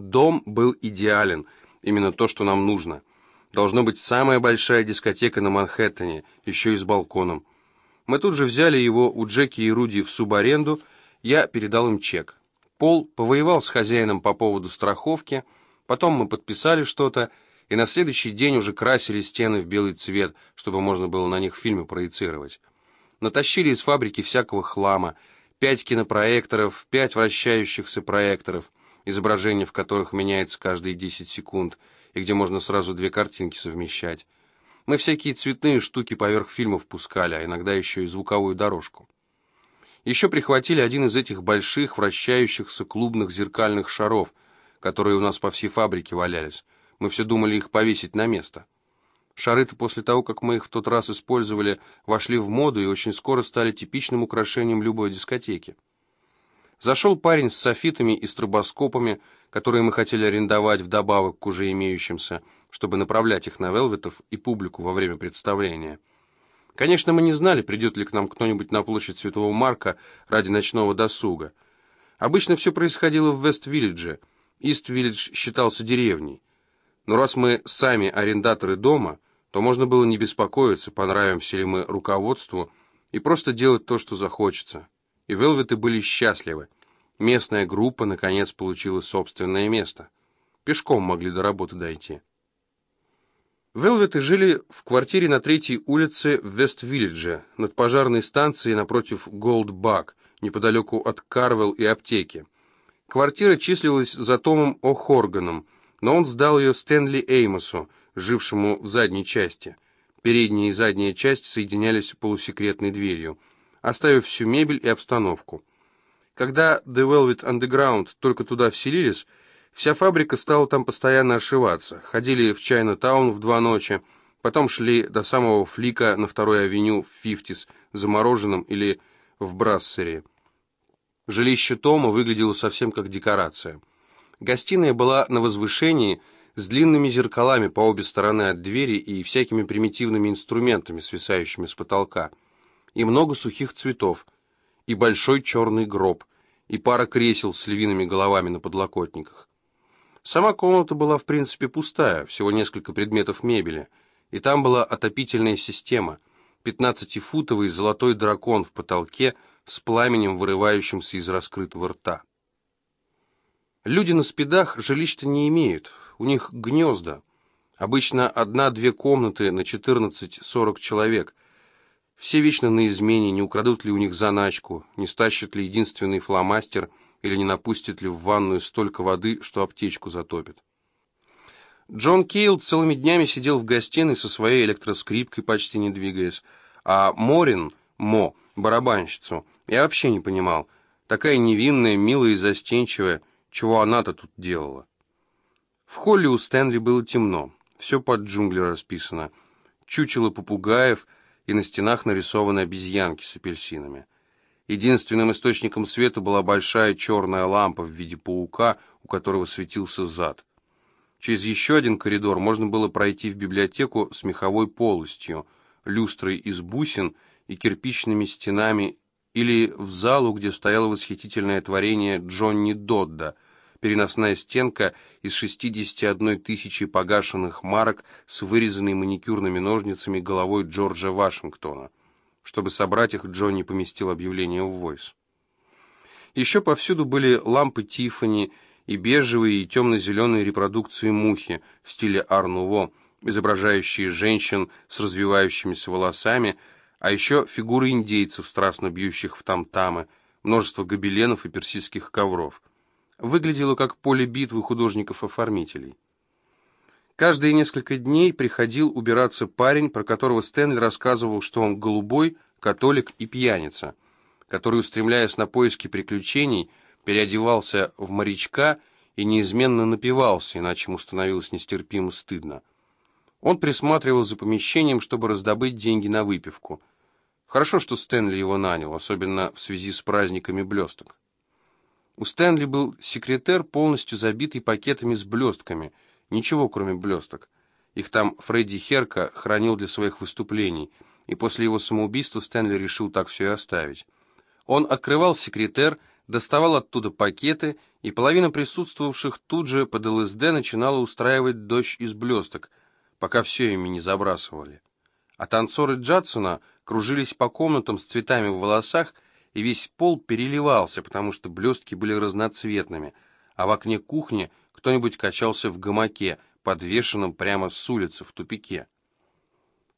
Дом был идеален, именно то, что нам нужно. Должно быть самая большая дискотека на Манхэттене, еще и с балконом. Мы тут же взяли его у Джеки и Руди в субаренду, я передал им чек. Пол повоевал с хозяином по поводу страховки, потом мы подписали что-то, и на следующий день уже красили стены в белый цвет, чтобы можно было на них фильмы проецировать. Натащили из фабрики всякого хлама, пять кинопроекторов, пять вращающихся проекторов, изображение в которых меняется каждые 10 секунд, и где можно сразу две картинки совмещать. Мы всякие цветные штуки поверх фильмов пускали, а иногда еще и звуковую дорожку. Еще прихватили один из этих больших вращающихся клубных зеркальных шаров, которые у нас по всей фабрике валялись. Мы все думали их повесить на место. Шары-то после того, как мы их в тот раз использовали, вошли в моду и очень скоро стали типичным украшением любой дискотеки. Зашел парень с софитами и стробоскопами, которые мы хотели арендовать вдобавок к уже имеющимся, чтобы направлять их на велветов и публику во время представления. Конечно, мы не знали, придет ли к нам кто-нибудь на площадь Святого Марка ради ночного досуга. Обычно все происходило в Вест-Виллидже. Ист-Виллидж считался деревней. Но раз мы сами арендаторы дома, то можно было не беспокоиться, понравимся ли мы руководству, и просто делать то, что захочется. И Велветы были счастливы. Местная группа, наконец, получила собственное место. Пешком могли до работы дойти. Велветы жили в квартире на третьей улице в Вест-Виллидже, над пожарной станцией напротив Голд-Баг, неподалеку от Карвелл и аптеки. Квартира числилась за Томом О'Хорганом, но он сдал ее Стэнли Эймосу, жившему в задней части. Передняя и задняя часть соединялись полусекретной дверью, оставив всю мебель и обстановку. Когда The Velvet Underground только туда вселились, Вся фабрика стала там постоянно ошиваться. Ходили в Чайна-таун в два ночи, потом шли до самого Флика на второй авеню в Фифтис, замороженном или в Брассере. Жилище Тома выглядело совсем как декорация. Гостиная была на возвышении с длинными зеркалами по обе стороны от двери и всякими примитивными инструментами, свисающими с потолка. И много сухих цветов, и большой черный гроб, и пара кресел с львиными головами на подлокотниках. Сама комната была в принципе пустая, всего несколько предметов мебели, и там была отопительная система, пятнадцатифутовый золотой дракон в потолке с пламенем, вырывающимся из раскрытого рта. Люди на спидах жилищ-то не имеют, у них гнезда. Обычно одна-две комнаты на 14-40 человек. Все вечно на измене, не украдут ли у них заначку, не стащат ли единственный фломастер – или не напустит ли в ванную столько воды, что аптечку затопит. Джон Кейл целыми днями сидел в гостиной со своей электроскрипкой, почти не двигаясь, а Морин, Мо, барабанщицу, я вообще не понимал. Такая невинная, милая и застенчивая, чего она-то тут делала. В холле у Стэнли было темно, все под джунгли расписано, чучело попугаев и на стенах нарисованы обезьянки с апельсинами. Единственным источником света была большая черная лампа в виде паука, у которого светился зад. Через еще один коридор можно было пройти в библиотеку с меховой полостью, люстрой из бусин и кирпичными стенами, или в залу, где стояло восхитительное творение Джонни Додда, переносная стенка из 61 тысячи погашенных марок с вырезанной маникюрными ножницами головой Джорджа Вашингтона. Чтобы собрать их, Джонни поместил объявление в Войс. Еще повсюду были лампы Тиффани и бежевые и темно-зеленые репродукции мухи в стиле Арнуво, изображающие женщин с развивающимися волосами, а еще фигуры индейцев, страстно бьющих в там-тамы, множество гобеленов и персидских ковров. Выглядело как поле битвы художников-оформителей. Каждые несколько дней приходил убираться парень, про которого Стэнли рассказывал, что он голубой, католик и пьяница, который, устремляясь на поиски приключений, переодевался в морячка и неизменно напивался, иначе ему становилось нестерпимо стыдно. Он присматривал за помещением, чтобы раздобыть деньги на выпивку. Хорошо, что Стэнли его нанял, особенно в связи с праздниками блесток. У Стэнли был секретер, полностью забитый пакетами с блестками – Ничего, кроме блесток. Их там Фредди Херка хранил для своих выступлений, и после его самоубийства Стэнли решил так все и оставить. Он открывал секретер, доставал оттуда пакеты, и половина присутствовавших тут же под ЛСД начинала устраивать дождь из блесток, пока все ими не забрасывали. А танцоры Джадсона кружились по комнатам с цветами в волосах, и весь пол переливался, потому что блестки были разноцветными, а в окне кухни кто-нибудь качался в гамаке, подвешенном прямо с улицы в тупике.